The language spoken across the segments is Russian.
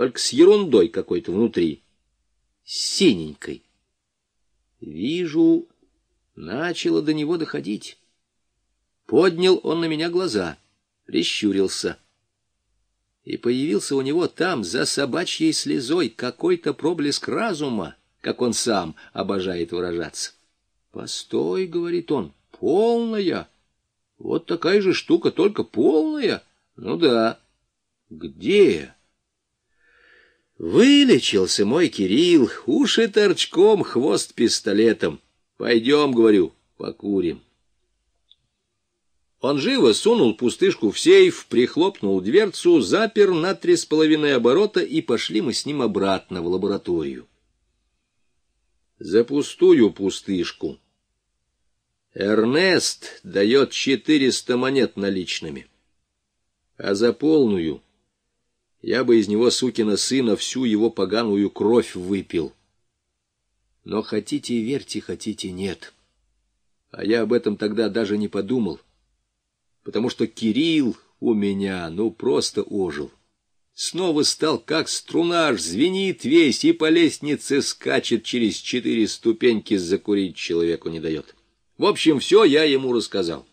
только с ерундой какой-то внутри, синенькой. Вижу, начало до него доходить. Поднял он на меня глаза, прищурился. И появился у него там, за собачьей слезой, какой-то проблеск разума, как он сам обожает выражаться. «Постой», — говорит он, — «полная». Вот такая же штука, только полная. Ну да. Где? Вылечился мой Кирилл, уши торчком, хвост пистолетом. Пойдем, говорю, покурим. Он живо сунул пустышку в сейф, прихлопнул дверцу, запер на три с половиной оборота, и пошли мы с ним обратно в лабораторию. За пустую пустышку Эрнест дает четыреста монет наличными, а за полную я бы из него, сукина сына, всю его поганую кровь выпил. Но хотите верьте, хотите нет. А я об этом тогда даже не подумал, потому что Кирилл у меня, ну, просто ожил. Снова стал как струнаж, звенит весь и по лестнице скачет через четыре ступеньки, закурить человеку не дает. В общем, все я ему рассказал.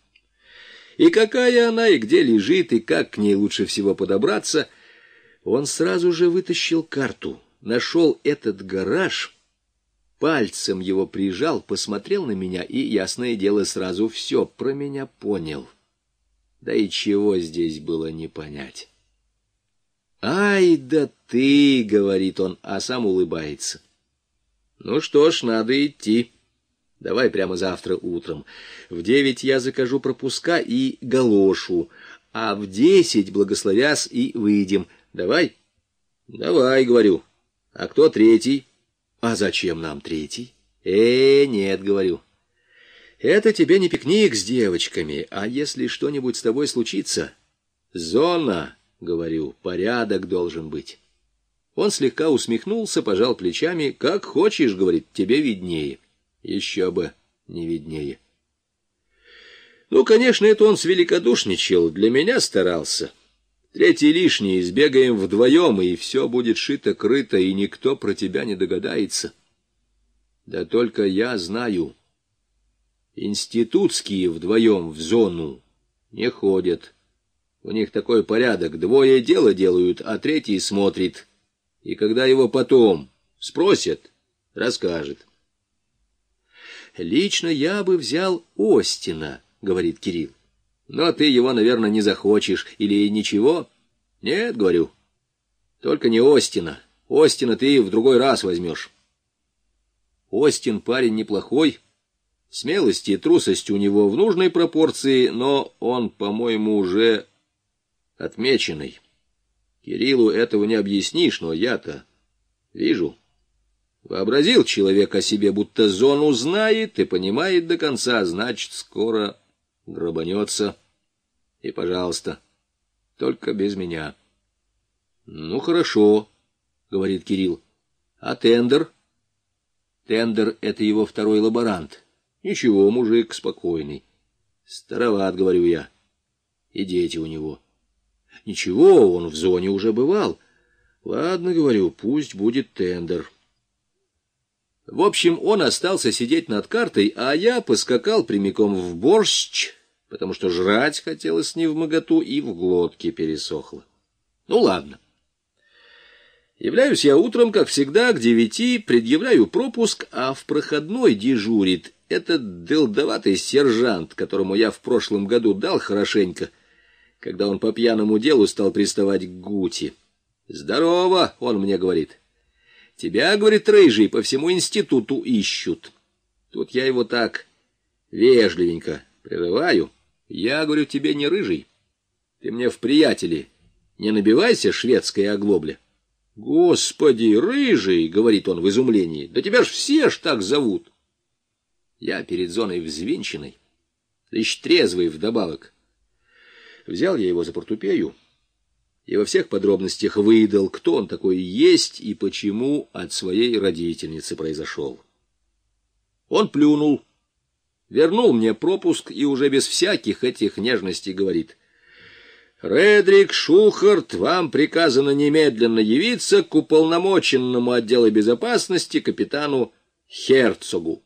И какая она, и где лежит, и как к ней лучше всего подобраться. Он сразу же вытащил карту, нашел этот гараж, пальцем его прижал, посмотрел на меня и, ясное дело, сразу все про меня понял. Да и чего здесь было не понять. «Ай да ты!» — говорит он, а сам улыбается. «Ну что ж, надо идти». Давай прямо завтра утром. В девять я закажу пропуска и галошу, а в десять, благословясь, и выйдем. Давай? Давай, говорю. А кто третий? А зачем нам третий? Э, нет, говорю. Это тебе не пикник с девочками, а если что-нибудь с тобой случится? Зона, говорю, порядок должен быть. Он слегка усмехнулся, пожал плечами. Как хочешь, говорит, тебе виднее. Еще бы не виднее. Ну, конечно, это он свеликодушничал, для меня старался. Третий лишний, избегаем вдвоем, и все будет шито-крыто, и никто про тебя не догадается. Да только я знаю, институтские вдвоем в зону не ходят. У них такой порядок, двое дело делают, а третий смотрит. И когда его потом спросят, расскажет. Лично я бы взял Остина, говорит Кирилл. Но ты его, наверное, не захочешь. Или ничего? Нет, говорю. Только не Остина. Остина ты в другой раз возьмешь. Остин парень неплохой. Смелость и трусость у него в нужной пропорции, но он, по-моему, уже отмеченный. Кириллу этого не объяснишь, но я-то вижу. Вообразил человек о себе, будто зону знает и понимает до конца, значит, скоро грабанется. И, пожалуйста, только без меня. — Ну, хорошо, — говорит Кирилл. — А тендер? Тендер — это его второй лаборант. Ничего, мужик спокойный. Староват, говорю я. И дети у него. Ничего, он в зоне уже бывал. Ладно, говорю, пусть будет тендер. — в общем, он остался сидеть над картой, а я поскакал прямиком в борщ, потому что жрать хотелось не в моготу и в глотке пересохло. Ну, ладно. Являюсь я утром, как всегда, к девяти, предъявляю пропуск, а в проходной дежурит этот дылдоватый сержант, которому я в прошлом году дал хорошенько, когда он по пьяному делу стал приставать к Гути. «Здорово!» — он мне говорит. Тебя, говорит, рыжий, по всему институту ищут. Тут я его так вежливенько прерываю. Я, говорю, тебе не рыжий. Ты мне в приятели не набивайся, шведская оглобля. Господи, рыжий, говорит он в изумлении, да тебя ж все ж так зовут. Я перед зоной взвинченный, лишь трезвый вдобавок. Взял я его за портупею, и во всех подробностях выдал, кто он такой есть и почему от своей родительницы произошел. Он плюнул, вернул мне пропуск и уже без всяких этих нежностей говорит. Редрик Шухарт, вам приказано немедленно явиться к уполномоченному отдела безопасности капитану Херцогу.